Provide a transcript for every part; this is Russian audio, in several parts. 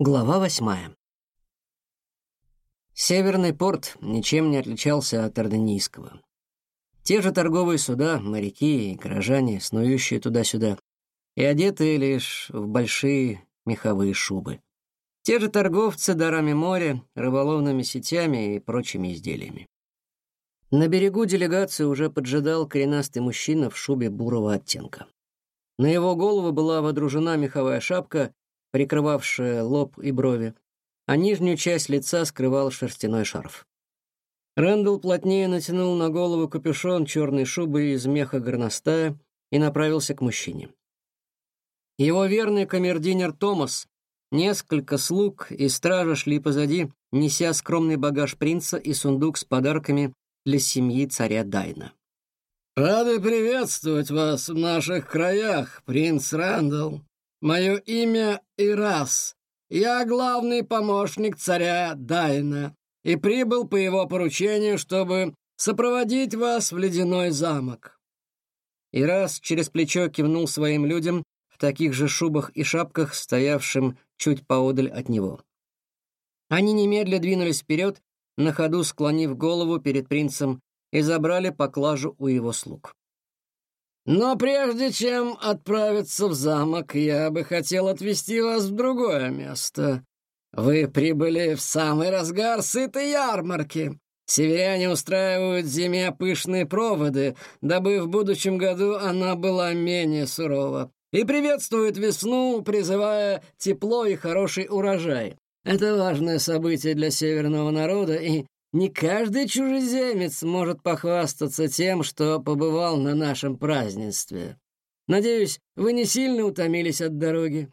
Глава восьмая. Северный порт ничем не отличался от Орденийского. Те же торговые суда, моряки и горожане, снующие туда-сюда, и одетые лишь в большие меховые шубы. Те же торговцы дарами моря, рыболовными сетями и прочими изделиями. На берегу делегации уже поджидал коренастый мужчина в шубе бурого оттенка. На его голову была водружена меховая шапка прикрывавшая лоб и брови, а нижнюю часть лица скрывал шерстяной шарф. Рэндалл плотнее натянул на голову капюшон черной шубы из меха горностая и направился к мужчине. Его верный камердинер Томас, несколько слуг и стража шли позади, неся скромный багаж принца и сундук с подарками для семьи царя Дайна. «Рады приветствовать вас в наших краях, принц Рэндалл», Мое имя Ирас. Я главный помощник царя Дайна и прибыл по его поручению, чтобы сопроводить вас в ледяной замок». Ирас через плечо кивнул своим людям в таких же шубах и шапках, стоявшим чуть поодаль от него. Они немедля двинулись вперед, на ходу склонив голову перед принцем, и забрали поклажу у его слуг. Но прежде чем отправиться в замок, я бы хотел отвезти вас в другое место. Вы прибыли в самый разгар сытой ярмарки. Северяне устраивают зиме пышные проводы, дабы в будущем году она была менее сурова. И приветствуют весну, призывая тепло и хороший урожай. Это важное событие для северного народа, и не каждый чужеземец может похвастаться тем, что побывал на нашем празднестве. Надеюсь, вы не сильно утомились от дороги.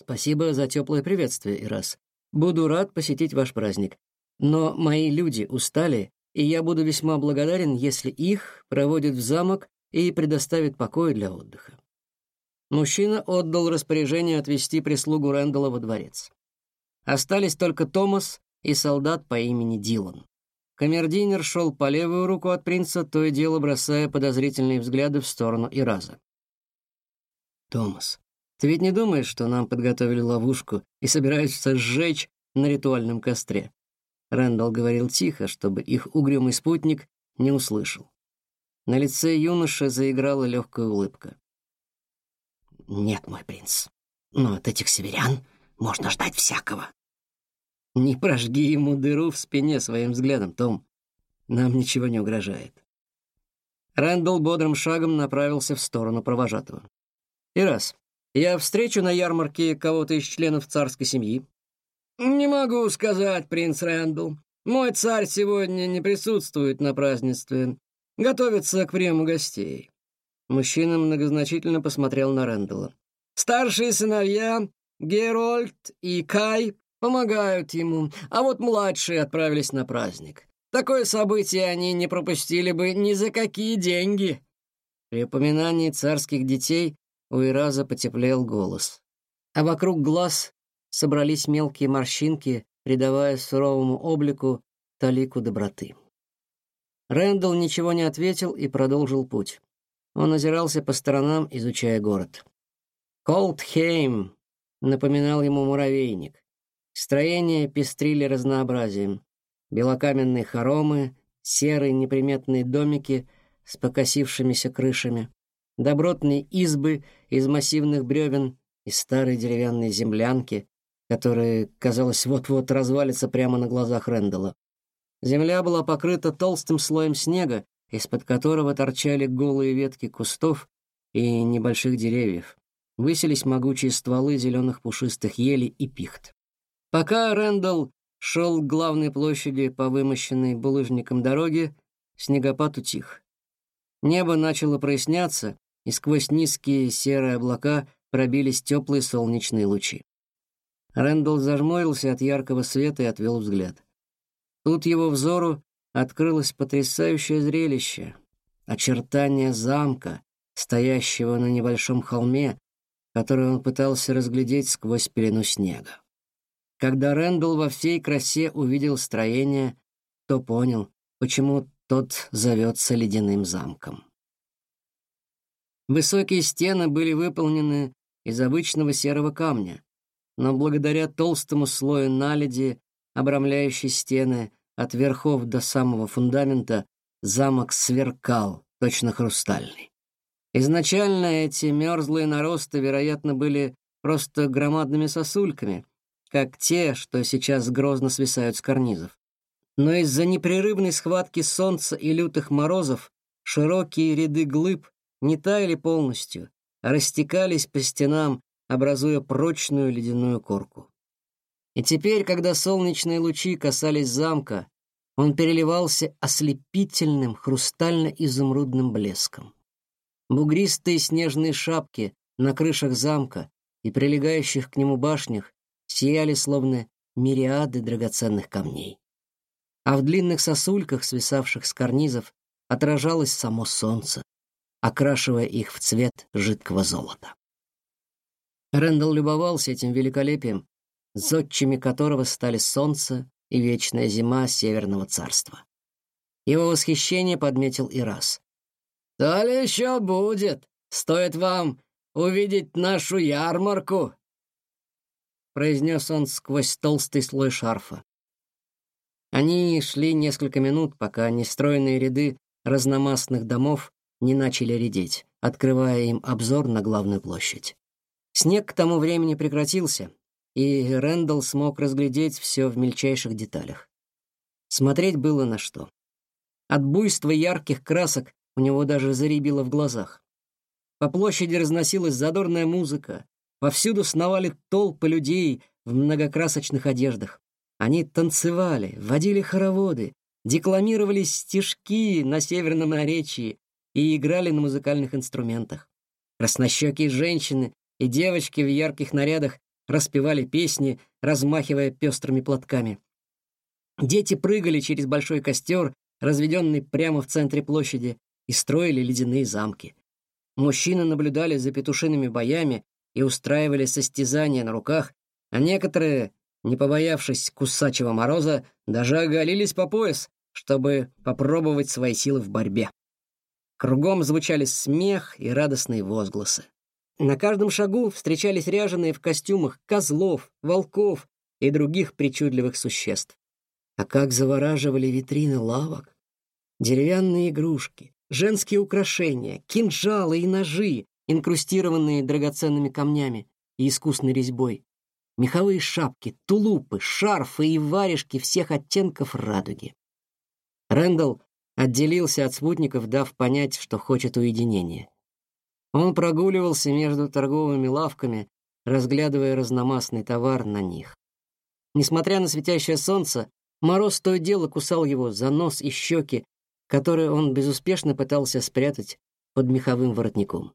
Спасибо за теплое приветствие, Ирас. Буду рад посетить ваш праздник. Но мои люди устали, и я буду весьма благодарен, если их проводят в замок и предоставят покой для отдыха. Мужчина отдал распоряжение отвезти прислугу Рэндалла во дворец. Остались только Томас и солдат по имени Дилан. Камердинер шел по левую руку от принца, то и дело бросая подозрительные взгляды в сторону Ираза. «Томас, ты ведь не думаешь, что нам подготовили ловушку и собираются сжечь на ритуальном костре?» Рэндалл говорил тихо, чтобы их угрюмый спутник не услышал. На лице юноши заиграла легкая улыбка. «Нет, мой принц, но от этих северян можно ждать всякого. Не прожги ему дыру в спине своим взглядом, Том. Нам ничего не угрожает. Рэндалл бодрым шагом направился в сторону провожатого. И раз. Я встречу на ярмарке кого-то из членов царской семьи. Не могу сказать, принц Рэндалл. Мой царь сегодня не присутствует на празднестве. Готовится к приему гостей. Мужчина многозначительно посмотрел на Рэндалла. Старшие сыновья Герольд и Кай помогают ему, а вот младшие отправились на праздник. Такое событие они не пропустили бы ни за какие деньги. При упоминании царских детей у Ираза потеплел голос, а вокруг глаз собрались мелкие морщинки, придавая суровому облику талику доброты. Рэндалл ничего не ответил и продолжил путь. Он озирался по сторонам, изучая город. Колдхейм напоминал ему муравейник. Строения пестрили разнообразием. Белокаменные хоромы, серые неприметные домики с покосившимися крышами, добротные избы из массивных бревен и старые деревянные землянки, которые, казалось, вот-вот развалятся прямо на глазах Рэндалла. Земля была покрыта толстым слоем снега, из-под которого торчали голые ветки кустов и небольших деревьев. Высились могучие стволы зеленых пушистых елей и пихт. Пока Рэндалл шел к главной площади по вымощенной булыжником дороге, снегопад утих. Небо начало проясняться, и сквозь низкие серые облака пробились теплые солнечные лучи. Рэндалл зажмурился от яркого света и отвел взгляд. Тут его взору открылось потрясающее зрелище — очертания замка, стоящего на небольшом холме, который он пытался разглядеть сквозь пелену снега. Когда Рэндалл во всей красе увидел строение, то понял, почему тот зовется ледяным замком. Высокие стены были выполнены из обычного серого камня, но благодаря толстому слою наледи, обрамляющей стены от верхов до самого фундамента, замок сверкал, точно хрустальный. Изначально эти мерзлые наросты, вероятно, были просто громадными сосульками, как те, что сейчас грозно свисают с карнизов. Но из-за непрерывной схватки солнца и лютых морозов широкие ряды глыб не таяли полностью, а растекались по стенам, образуя прочную ледяную корку. И теперь, когда солнечные лучи касались замка, он переливался ослепительным хрустально-изумрудным блеском. Бугристые снежные шапки на крышах замка и прилегающих к нему башнях сияли словно мириады драгоценных камней. А в длинных сосульках, свисавших с карнизов, отражалось само солнце, окрашивая их в цвет жидкого золота. Рэндалл любовался этим великолепием, зодчими которого стали солнце и вечная зима Северного царства. Его восхищение подметил и раз. «То ли еще будет, стоит вам увидеть нашу ярмарку», произнес он сквозь толстый слой шарфа. Они шли несколько минут, пока нестроенные ряды разномастных домов не начали редеть, открывая им обзор на главную площадь. Снег к тому времени прекратился, и Рэндалл смог разглядеть все в мельчайших деталях. Смотреть было на что. От буйства ярких красок у него даже заребило в глазах. По площади разносилась задорная музыка, повсюду сновали толпы людей в многокрасочных одеждах. Они танцевали, водили хороводы, декламировали стишки на северном наречии и играли на музыкальных инструментах. Краснощекие женщины и девочки в ярких нарядах распевали песни, размахивая пестрыми платками. Дети прыгали через большой костер, разведенный прямо в центре площади, и строили ледяные замки. Мужчины наблюдали за петушиными боями и устраивали состязания на руках, а некоторые, не побоявшись кусачего мороза, даже оголились по пояс, чтобы попробовать свои силы в борьбе. Кругом звучали смех и радостные возгласы. На каждом шагу встречались ряженые в костюмах козлов, волков и других причудливых существ. А как завораживали витрины лавок! Деревянные игрушки, женские украшения, кинжалы и ножи, инкрустированные драгоценными камнями и искусной резьбой, меховые шапки, тулупы, шарфы и варежки всех оттенков радуги. Рэндалл отделился от спутников, дав понять, что хочет уединения. Он прогуливался между торговыми лавками, разглядывая разномастный товар на них. Несмотря на светящее солнце, мороз то и дело кусал его за нос и щеки, которые он безуспешно пытался спрятать под меховым воротником.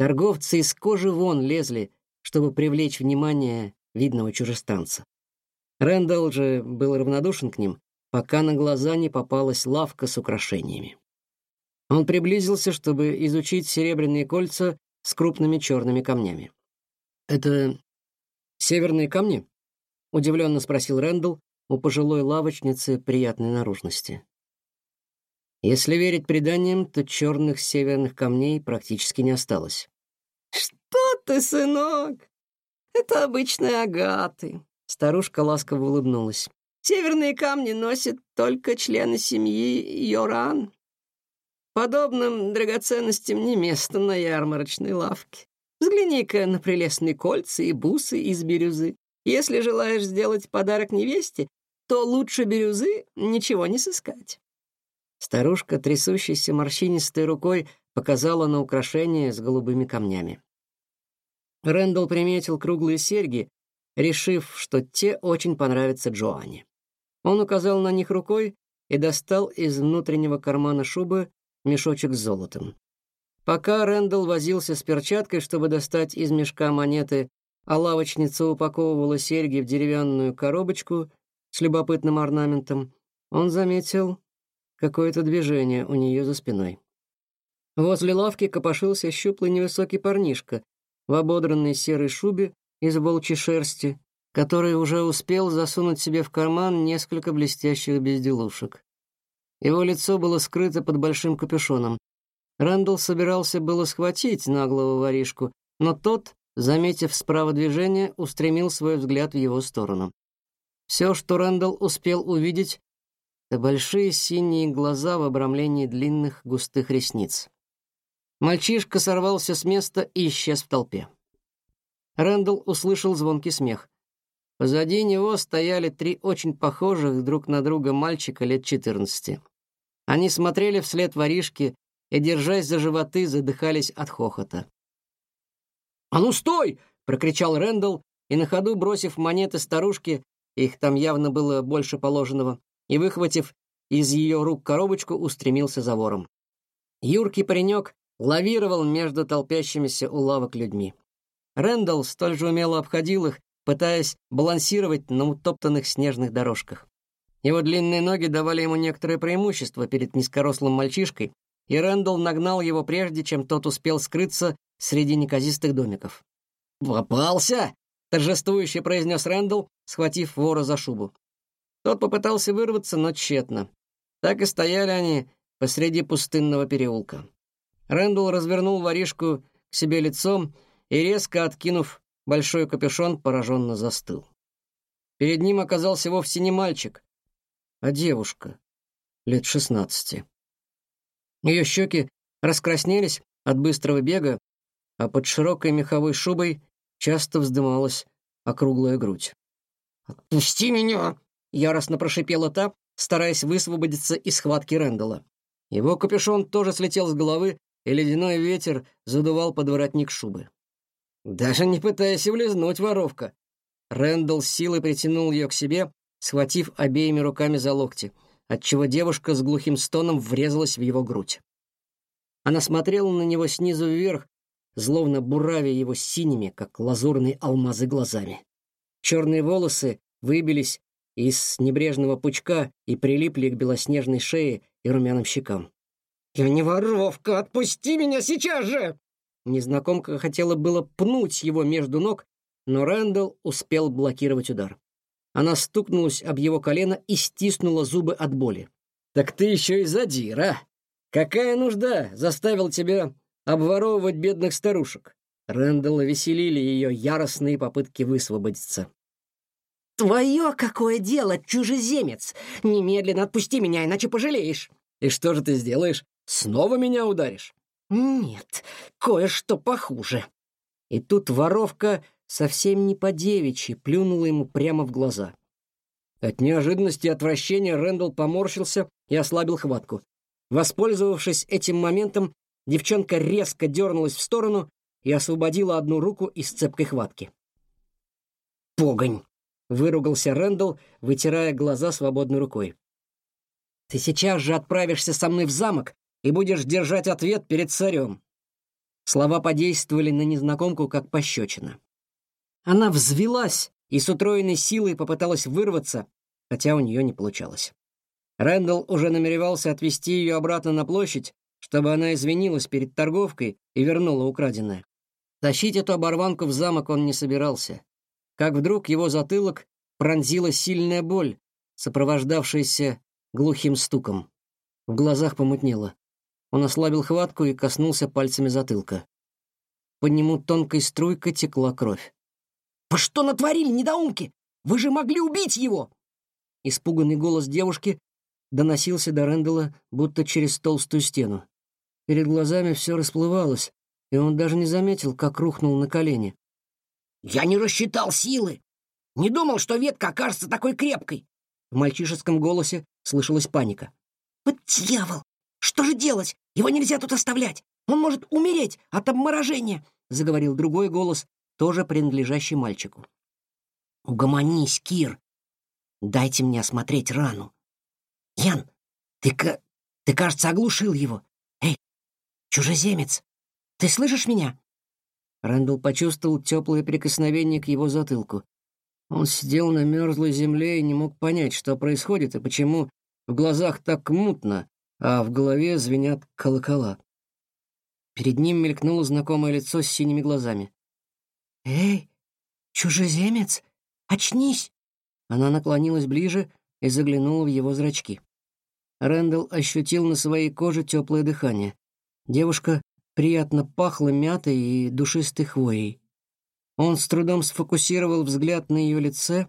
Торговцы из кожи вон лезли, чтобы привлечь внимание видного чужестранца. Рэндалл же был равнодушен к ним, пока на глаза не попалась лавка с украшениями. Он приблизился, чтобы изучить серебряные кольца с крупными черными камнями. «Это северные камни?» — удивленно спросил Рэндалл у пожилой лавочницы приятной наружности. Если верить преданиям, то черных северных камней практически не осталось. «Что ты, сынок? Это обычные агаты», — старушка ласково улыбнулась. «Северные камни носят только члены семьи Йоран. Подобным драгоценностям не место на ярмарочной лавке. Взгляни-ка на прелестные кольца и бусы из бирюзы. Если желаешь сделать подарок невесте, то лучше бирюзы ничего не сыскать». Старушка, трясущейся морщинистой рукой, показала на украшение с голубыми камнями. Рэндалл приметил круглые серьги, решив, что те очень понравятся Джоанне. Он указал на них рукой и достал из внутреннего кармана шубы мешочек с золотом. Пока Рэндалл возился с перчаткой, чтобы достать из мешка монеты, а лавочница упаковывала серьги в деревянную коробочку с любопытным орнаментом, он заметил какое-то движение у нее за спиной. Возле лавки копошился щуплый невысокий парнишка в ободранной серой шубе из волчьей шерсти, который уже успел засунуть себе в карман несколько блестящих безделушек. Его лицо было скрыто под большим капюшоном. Рэндалл собирался было схватить наглого воришку, но тот, заметив справа движение, устремил свой взгляд в его сторону. Все, что Рэндалл успел увидеть, это большие синие глаза в обрамлении длинных густых ресниц. Мальчишка сорвался с места и исчез в толпе. Рэндалл услышал звонкий смех. Позади него стояли три очень похожих друг на друга мальчика лет 14. Они смотрели вслед воришке и, держась за животы, задыхались от хохота. «А ну стой!» — прокричал Рэндалл, и на ходу, бросив монеты старушке, их там явно было больше положенного, и, выхватив из ее рук коробочку, устремился за вором. Юркий паренек лавировал между толпящимися у лавок людьми. Рэндалл столь же умело обходил их, пытаясь балансировать на утоптанных снежных дорожках. Его длинные ноги давали ему некоторое преимущество перед низкорослым мальчишкой, и Рэндалл нагнал его прежде, чем тот успел скрыться среди неказистых домиков. «Попался!» — торжествующе произнес Рэндалл, схватив вора за шубу. Тот попытался вырваться, но тщетно. Так и стояли они посреди пустынного переулка. Рэндалл развернул воришку к себе лицом и, резко откинув большой капюшон, пораженно застыл. Перед ним оказался вовсе не мальчик, а девушка лет шестнадцати. Ее щеки раскраснелись от быстрого бега, а под широкой меховой шубой часто вздымалась округлая грудь. «Отпусти меня!» — яростно прошипела та, стараясь высвободиться из схватки Рэндалла. Его капюшон тоже слетел с головы, и ледяной ветер задувал под воротник шубы. Даже не пытаясь улизнуть, воровка. Рэндалл силой притянул ее к себе, схватив обеими руками за локти, отчего девушка с глухим стоном врезалась в его грудь. Она смотрела на него снизу вверх, зловно буравя его синими, как лазурные алмазы, глазами. Черные волосы выбились из небрежного пучка и прилипли к белоснежной шее и румяным щекам. «Я не воровка! Отпусти меня сейчас же!» Незнакомка хотела было пнуть его между ног, но Рэндалл успел блокировать удар. Она стукнулась об его колено и стиснула зубы от боли. «Так ты еще и задира! Какая нужда заставил тебя обворовывать бедных старушек?» Рэндалла веселили ее яростные попытки высвободиться. «Твое какое дело, чужеземец! Немедленно отпусти меня, иначе пожалеешь!» «И что же ты сделаешь? Снова меня ударишь?» «Нет, кое-что похуже». И тут воровка совсем не по-девичьи плюнула ему прямо в глаза. От неожиданности и отвращения Рэндалл поморщился и ослабил хватку. Воспользовавшись этим моментом, девчонка резко дернулась в сторону и освободила одну руку из цепкой хватки. «Погонь!» — выругался Рэндалл, вытирая глаза свободной рукой. «Ты сейчас же отправишься со мной в замок и будешь держать ответ перед царем». Слова подействовали на незнакомку, как пощечина. Она взвилась и с утроенной силой попыталась вырваться, хотя у нее не получалось. Рэндалл уже намеревался отвезти ее обратно на площадь, чтобы она извинилась перед торговкой и вернула украденное. Тащить эту оборванку в замок он не собирался. Как вдруг его затылок пронзила сильная боль, сопровождавшаяся глухим стуком. В глазах помутнело. Он ослабил хватку и коснулся пальцами затылка. По нему тонкой струйкой текла кровь. «Вы что натворили, недоумки? Вы же могли убить его!» Испуганный голос девушки доносился до Рэндала, будто через толстую стену. Перед глазами все расплывалось, и он даже не заметил, как рухнул на колени. «Я не рассчитал силы! Не думал, что ветка окажется такой крепкой!» В мальчишеском голосе слышалась паника. «Вот дьявол! Что же делать? Его нельзя тут оставлять! Он может умереть от обморожения!» — заговорил другой голос, тоже принадлежащий мальчику. «Угомонись, Кир! Дайте мне осмотреть рану. Ян, ты, ты, кажется, оглушил его. Эй, чужеземец, ты слышишь меня?» Рэндалл почувствовал теплое прикосновение к его затылку. Он сидел на мерзлой земле и не мог понять, что происходит и почему в глазах так мутно, а в голове звенят колокола. Перед ним мелькнуло знакомое лицо с синими глазами. «Эй, чужеземец, очнись!» Она наклонилась ближе и заглянула в его зрачки. Рэндалл ощутил на своей коже теплое дыхание. Девушка приятно пахла мятой и душистой хвоей. Он с трудом сфокусировал взгляд на ее лице.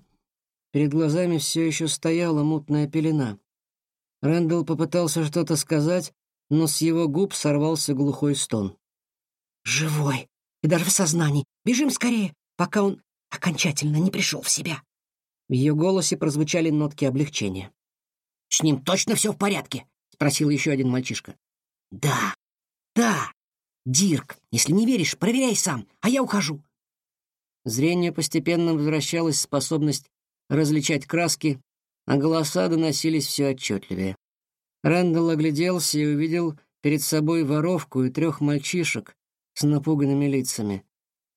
Перед глазами все еще стояла мутная пелена. Рэндалл попытался что-то сказать, но с его губ сорвался глухой стон. «Живой! И даже в сознании! Бежим скорее, пока он окончательно не пришел в себя!» В ее голосе прозвучали нотки облегчения. «С ним точно все в порядке?» — спросил еще один мальчишка. «Да, да, Дирк, если не веришь, проверяй сам, а я ухожу». Зрение постепенно возвращалась способность различать краски, а голоса доносились все отчетливее. Рэндалл огляделся и увидел перед собой воровку и трех мальчишек с напуганными лицами.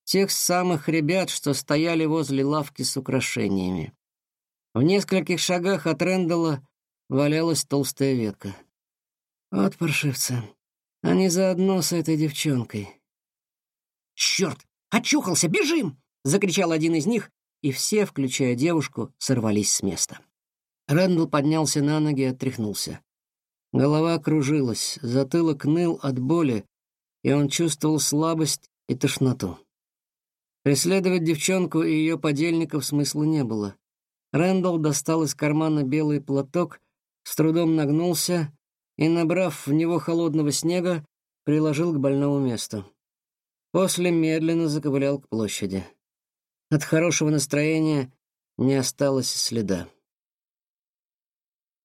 Тех самых ребят, что стояли возле лавки с украшениями. В нескольких шагах от Рэндалла валялась толстая ветка. Вот паршивцы. Они заодно с этой девчонкой. «Черт! Очухался! Бежим!» — закричал один из них, и все, включая девушку, сорвались с места. Рэндалл поднялся на ноги и отряхнулся. Голова кружилась, затылок ныл от боли, и он чувствовал слабость и тошноту. Преследовать девчонку и ее подельников смысла не было. Рэндалл достал из кармана белый платок, с трудом нагнулся и, набрав в него холодного снега, приложил к больному месту. После медленно заковылял к площади. От хорошего настроения не осталось следа.